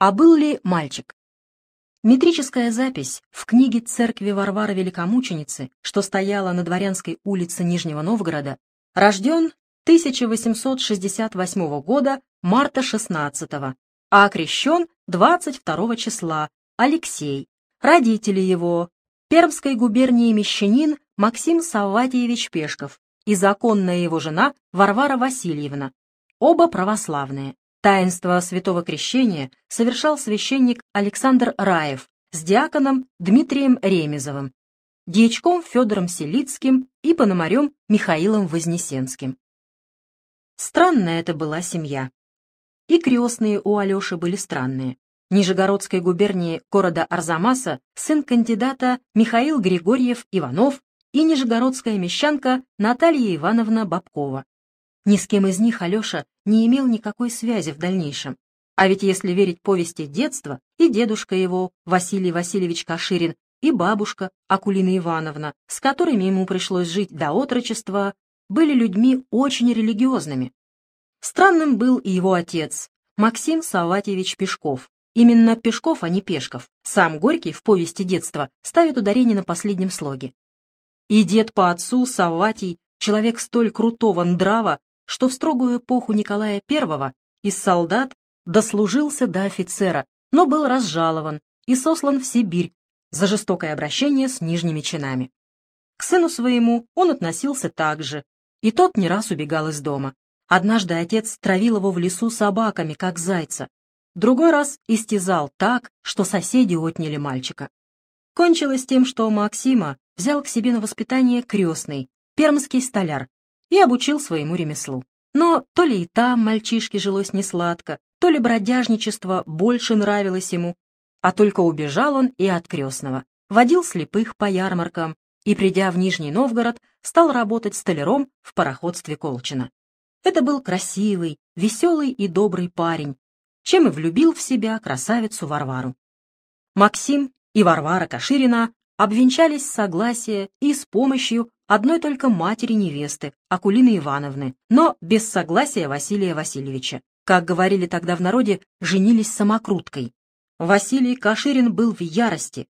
А был ли мальчик? Метрическая запись в книге церкви Варвары Великомученицы, что стояла на Дворянской улице Нижнего Новгорода, рожден 1868 года, марта 16 а окрещен 22 числа, Алексей. Родители его – Пермской губернии мещанин Максим Савватиевич Пешков и законная его жена Варвара Васильевна, оба православные. Таинство святого крещения совершал священник Александр Раев с диаконом Дмитрием Ремезовым, дьячком Федором Селицким и пономарем Михаилом Вознесенским. Странная это была семья. И крестные у Алеши были странные. Нижегородской губернии города Арзамаса сын кандидата Михаил Григорьев Иванов и нижегородская мещанка Наталья Ивановна Бабкова. Ни с кем из них Алеша не имел никакой связи в дальнейшем. А ведь если верить повести детства, и дедушка его, Василий Васильевич Каширин, и бабушка Акулина Ивановна, с которыми ему пришлось жить до отрочества, были людьми очень религиозными. Странным был и его отец, Максим Саватьевич Пешков. Именно Пешков, а не Пешков. Сам Горький в повести детства ставит ударение на последнем слоге. И дед по отцу, Савватий, человек столь крутого ндрава, что в строгую эпоху Николая I из солдат дослужился до офицера, но был разжалован и сослан в Сибирь за жестокое обращение с нижними чинами. К сыну своему он относился так же, и тот не раз убегал из дома. Однажды отец травил его в лесу собаками, как зайца. Другой раз истязал так, что соседи отняли мальчика. Кончилось тем, что Максима взял к себе на воспитание крестный, пермский столяр, и обучил своему ремеслу. Но то ли и там мальчишке жилось несладко, то ли бродяжничество больше нравилось ему, а только убежал он и от крестного, водил слепых по ярмаркам и, придя в Нижний Новгород, стал работать столяром в пароходстве Колчина. Это был красивый, веселый и добрый парень, чем и влюбил в себя красавицу Варвару. Максим и Варвара Каширина обвенчались с согласия и с помощью одной только матери невесты, Акулины Ивановны, но без согласия Василия Васильевича. Как говорили тогда в народе, женились самокруткой. Василий Каширин был в ярости.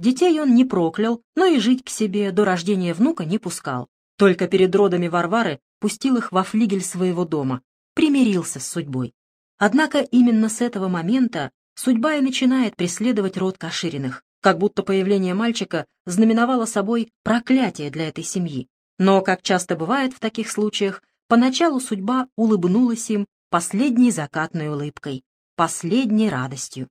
Детей он не проклял, но и жить к себе до рождения внука не пускал. Только перед родами Варвары пустил их во флигель своего дома, примирился с судьбой. Однако именно с этого момента судьба и начинает преследовать род Кашириных как будто появление мальчика знаменовало собой проклятие для этой семьи. Но, как часто бывает в таких случаях, поначалу судьба улыбнулась им последней закатной улыбкой, последней радостью.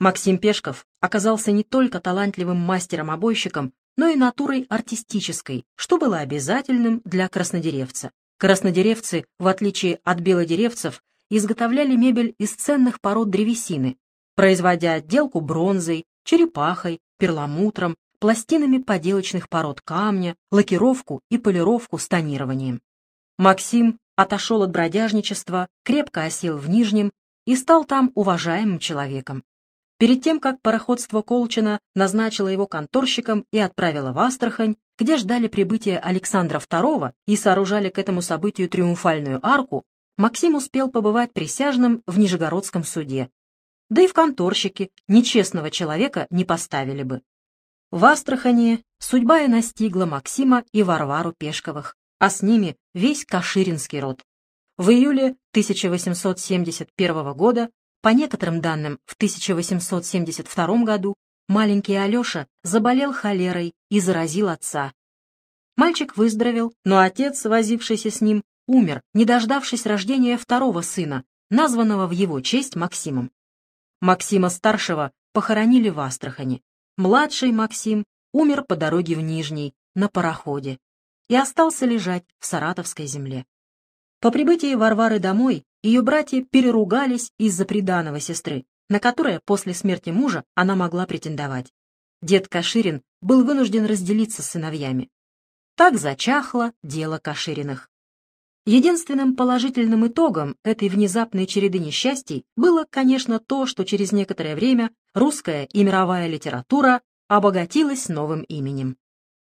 Максим Пешков оказался не только талантливым мастером-обойщиком, но и натурой артистической, что было обязательным для краснодеревца. Краснодеревцы, в отличие от белодеревцев, изготовляли мебель из ценных пород древесины, производя отделку бронзой, черепахой, перламутром, пластинами поделочных пород камня, лакировку и полировку с тонированием. Максим отошел от бродяжничества, крепко осел в Нижнем и стал там уважаемым человеком. Перед тем, как пароходство Колчина назначило его конторщиком и отправило в Астрахань, где ждали прибытия Александра II и сооружали к этому событию триумфальную арку, Максим успел побывать присяжным в Нижегородском суде, да и в конторщике нечестного человека не поставили бы. В Астрахани судьба и настигла Максима и Варвару Пешковых, а с ними весь Каширинский род. В июле 1871 года, по некоторым данным, в 1872 году, маленький Алеша заболел холерой и заразил отца. Мальчик выздоровел, но отец, возившийся с ним, умер, не дождавшись рождения второго сына, названного в его честь Максимом. Максима-старшего похоронили в Астрахани. Младший Максим умер по дороге в Нижний, на пароходе, и остался лежать в Саратовской земле. По прибытии Варвары домой ее братья переругались из-за приданого сестры, на которое после смерти мужа она могла претендовать. Дед Каширин был вынужден разделиться с сыновьями. Так зачахло дело Кашириных. Единственным положительным итогом этой внезапной череды несчастий было, конечно, то, что через некоторое время русская и мировая литература обогатилась новым именем.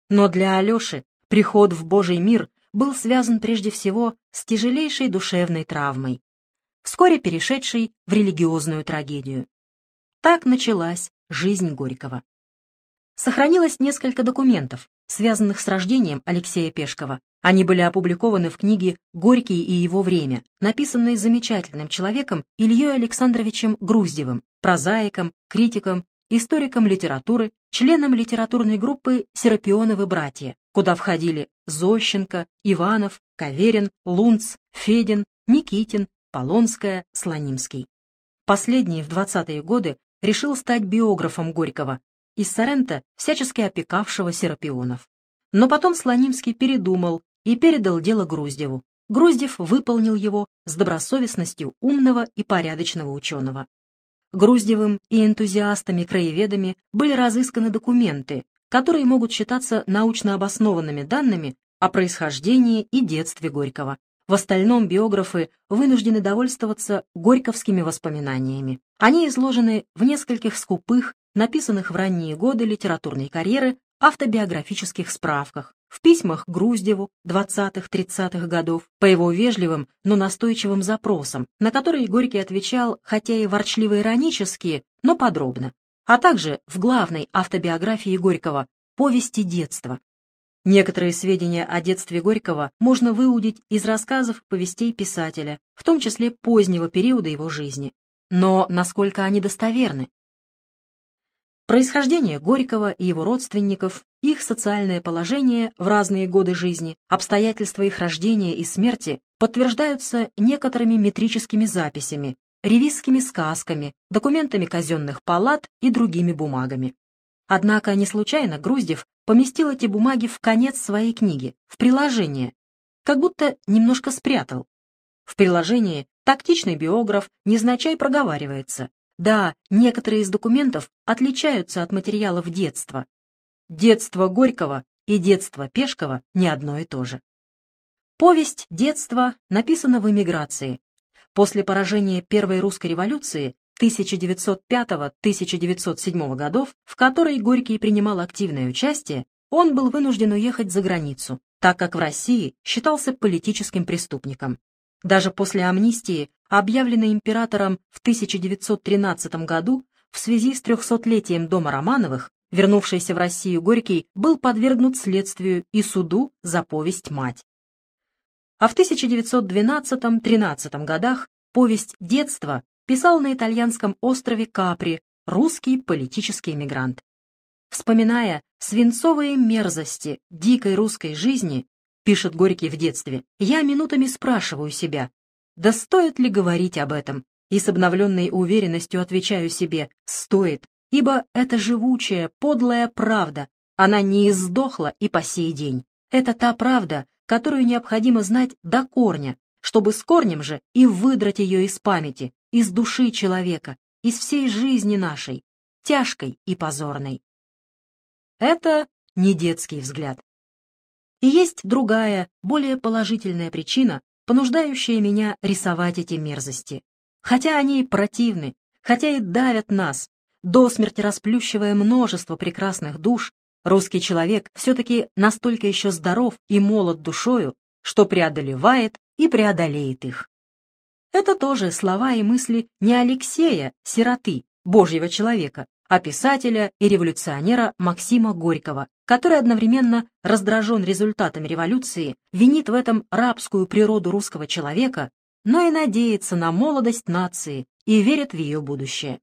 Но для Алеши приход в Божий мир был связан прежде всего с тяжелейшей душевной травмой. вскоре перешедший в религиозную трагедию. Так началась жизнь Горького. Сохранилось несколько документов, связанных с рождением Алексея Пешкова. Они были опубликованы в книге «Горький и его время», написанной замечательным человеком Ильей Александровичем Груздевым, прозаиком, критиком, историком литературы, членом литературной группы «Серапионовы братья», куда входили Зощенко, Иванов, Каверин, Лунц, Федин, Никитин, Полонская, Слонимский. Последний в 20-е годы решил стать биографом Горького, из Сорента, всячески опекавшего Серапионов. Но потом Слонимский передумал и передал дело Груздеву. Груздев выполнил его с добросовестностью умного и порядочного ученого. Груздевым и энтузиастами-краеведами были разысканы документы, которые могут считаться научно обоснованными данными о происхождении и детстве Горького. В остальном биографы вынуждены довольствоваться горьковскими воспоминаниями. Они изложены в нескольких скупых, написанных в ранние годы литературной карьеры автобиографических справках, в письмах Груздеву 20-30-х годов по его вежливым, но настойчивым запросам, на которые Горький отвечал, хотя и ворчливо-иронически, но подробно, а также в главной автобиографии Горького «Повести детства». Некоторые сведения о детстве Горького можно выудить из рассказов повестей писателя, в том числе позднего периода его жизни. Но насколько они достоверны? Происхождение Горького и его родственников, их социальное положение в разные годы жизни, обстоятельства их рождения и смерти подтверждаются некоторыми метрическими записями, ревизскими сказками, документами казенных палат и другими бумагами. Однако не случайно Груздев поместил эти бумаги в конец своей книги, в приложение, как будто немножко спрятал. В приложении тактичный биограф незначай проговаривается, да, некоторые из документов отличаются от материалов детства. Детство Горького и детство Пешкова не одно и то же. Повесть детства написана в эмиграции. После поражения Первой русской революции 1905-1907 годов, в которой Горький принимал активное участие, он был вынужден уехать за границу, так как в России считался политическим преступником. Даже после амнистии, объявленной императором в 1913 году в связи с трехсотлетием дома Романовых, вернувшийся в Россию Горький был подвергнут следствию и суду за повесть «Мать». А в 1912-13 годах повесть «Детство» писал на итальянском острове Капри русский политический эмигрант. Вспоминая свинцовые мерзости дикой русской жизни, пишет Горький в детстве, я минутами спрашиваю себя, да стоит ли говорить об этом? И с обновленной уверенностью отвечаю себе, стоит, ибо это живучая, подлая правда, она не издохла и по сей день. Это та правда, которую необходимо знать до корня, чтобы с корнем же и выдрать ее из памяти, из души человека, из всей жизни нашей, тяжкой и позорной. Это не детский взгляд. И есть другая, более положительная причина, понуждающая меня рисовать эти мерзости. Хотя они и противны, хотя и давят нас, до смерти расплющивая множество прекрасных душ, русский человек все-таки настолько еще здоров и молод душою, что преодолевает и преодолеет их. Это тоже слова и мысли не Алексея, сироты, божьего человека, а писателя и революционера Максима Горького, который одновременно раздражен результатами революции, винит в этом рабскую природу русского человека, но и надеется на молодость нации и верит в ее будущее.